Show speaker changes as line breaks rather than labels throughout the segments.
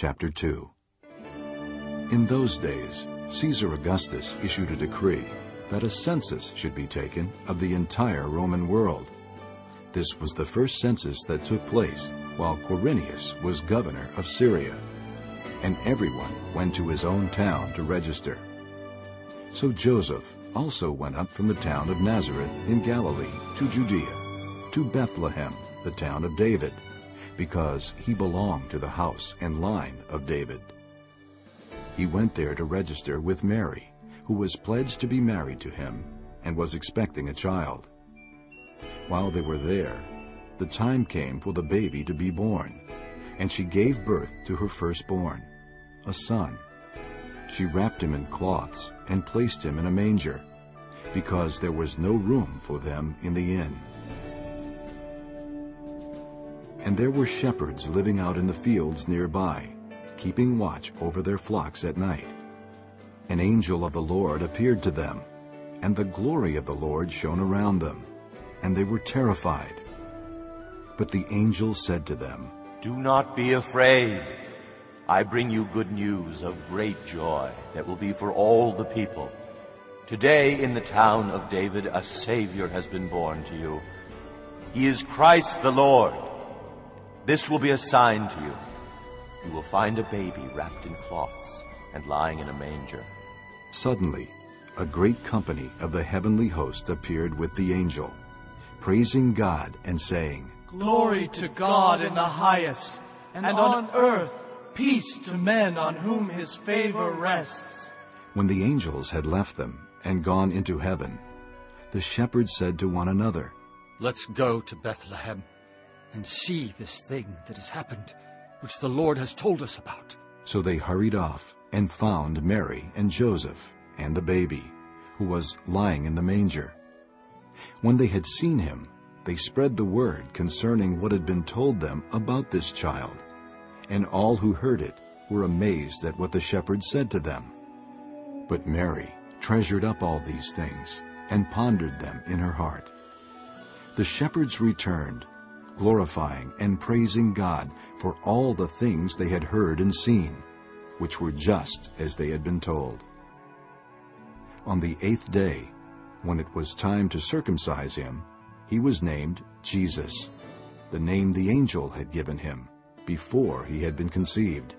Chapter 2 In those days, Caesar Augustus issued a decree that a census should be taken of the entire Roman world. This was the first census that took place while Quirinius was governor of Syria, and everyone went to his own town to register. So Joseph also went up from the town of Nazareth in Galilee to Judea, to Bethlehem, the town of David, because he belonged to the house and line of David. He went there to register with Mary, who was pledged to be married to him and was expecting a child. While they were there, the time came for the baby to be born, and she gave birth to her firstborn, a son. She wrapped him in cloths and placed him in a manger, because there was no room for them in the inn. And there were shepherds living out in the fields nearby, keeping watch over their flocks at night. An angel of the Lord appeared to them, and the glory of the Lord shone around them, and they were terrified. But the angel said to them,
Do not be afraid. I bring you good news of great joy that will be for all the people. Today in the town of David a Savior has been born to you. He is Christ the Lord. This will be a sign to you. You will find a baby wrapped in cloths and lying in a manger.
Suddenly, a great company of the heavenly host appeared with the angel, praising God and saying,
Glory to God in the highest, and on earth peace to men on whom his favor rests.
When the angels had left them and gone into heaven, the shepherds said to one another,
Let's go to Bethlehem and see this thing that has happened, which the Lord has told us about.
So they hurried off and found Mary and Joseph and the baby, who was lying in the manger. When they had seen him, they spread the word concerning what had been told them about this child. And all who heard it were amazed at what the shepherds said to them. But Mary treasured up all these things and pondered them in her heart. The shepherds returned, glorifying and praising God for all the things they had heard and seen, which were just as they had been told. On the eighth day, when it was time to circumcise him, he was named Jesus, the name the angel had given him before he had been conceived.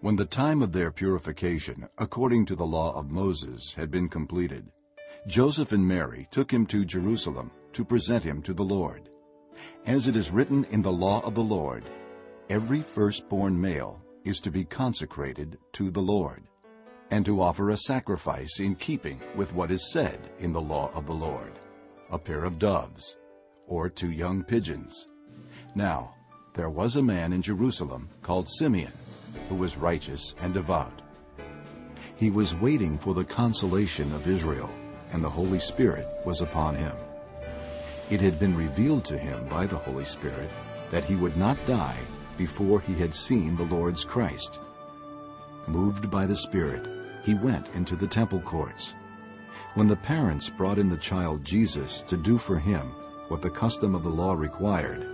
When the time of their purification, according to the law of Moses, had been completed, Joseph and Mary took him to Jerusalem to present him to the Lord. As it is written in the law of the Lord, every firstborn male is to be consecrated to the Lord, and to offer a sacrifice in keeping with what is said in the law of the Lord, a pair of doves, or two young pigeons. Now, there was a man in Jerusalem called Simeon, who was righteous and devout. He was waiting for the consolation of Israel, and the Holy Spirit was upon him. It had been revealed to him by the Holy Spirit that he would not die before he had seen the Lord's Christ. Moved by the Spirit, he went into the temple courts. When the parents brought in the child Jesus to do for him what the custom of the law required,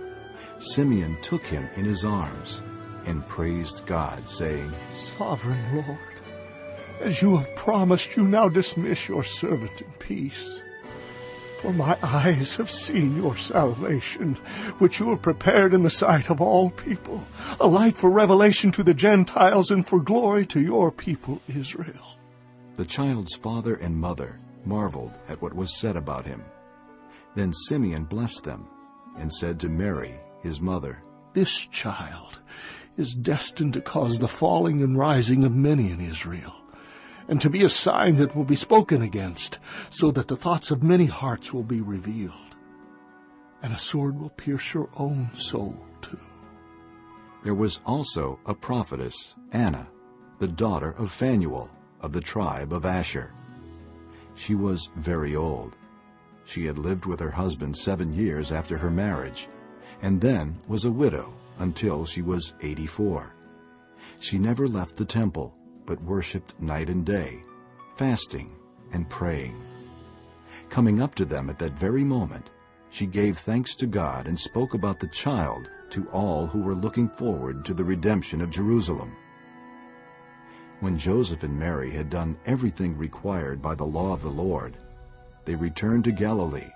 Simeon took him in his arms and praised God, saying,
Sovereign Lord, as you have promised, you now dismiss your servant in peace. For my eyes have seen your salvation, which you have prepared in the sight of all people, a light for revelation to the Gentiles and for glory to your people Israel.
The child's father and mother marveled at what was said about him. Then Simeon blessed them and said to Mary, his mother,
This child is destined to cause the falling and rising of many in Israel, and to be a sign that will be spoken against, so that the thoughts of many hearts will be revealed. And a sword will pierce your own soul too.
There was also a prophetess, Anna, the daughter of Phanuel, of the tribe of Asher. She was very old. She had lived with her husband seven years after her marriage, and then was a widow until she was 84. She never left the temple, but worshipped night and day, fasting and praying. Coming up to them at that very moment, she gave thanks to God and spoke about the child to all who were looking forward to the redemption of Jerusalem. When Joseph and Mary had done everything required by the law of the Lord, they returned to Galilee,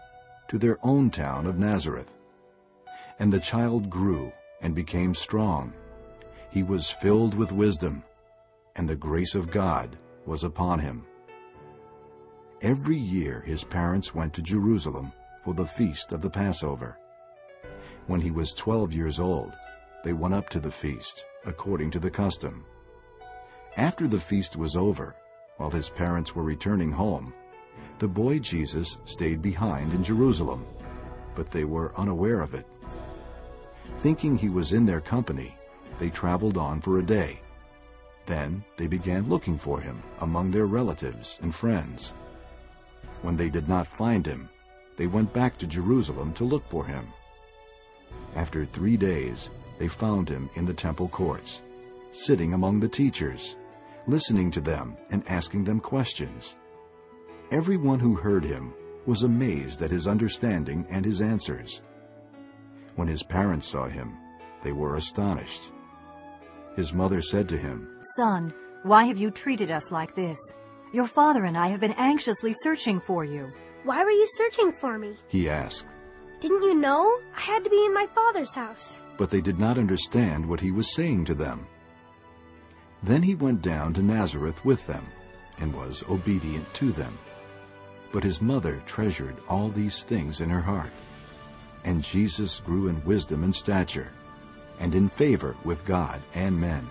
to their own town of Nazareth. And the child grew and became strong. He was filled with wisdom, and the grace of God was upon him. Every year his parents went to Jerusalem for the feast of the Passover. When he was twelve years old, they went up to the feast, according to the custom. After the feast was over, while his parents were returning home, the boy Jesus stayed behind in Jerusalem, but they were unaware of it. Thinking he was in their company, they traveled on for a day. Then they began looking for him among their relatives and friends. When they did not find him, they went back to Jerusalem to look for him. After three days, they found him in the temple courts, sitting among the teachers, listening to them and asking them questions. Everyone who heard him was amazed at his understanding and his answers. When his parents saw him, they were astonished. His mother said to him,
Son, why have you treated us like this? Your father and I have been anxiously searching for you.
Why were you searching for me?
He asked.
Didn't you know? I had to be in my father's house.
But they did not understand what he was saying to them. Then he went down to Nazareth with them, and was obedient to them. But his mother treasured all these things in her heart. And Jesus grew in wisdom and stature, and in favor with God and men.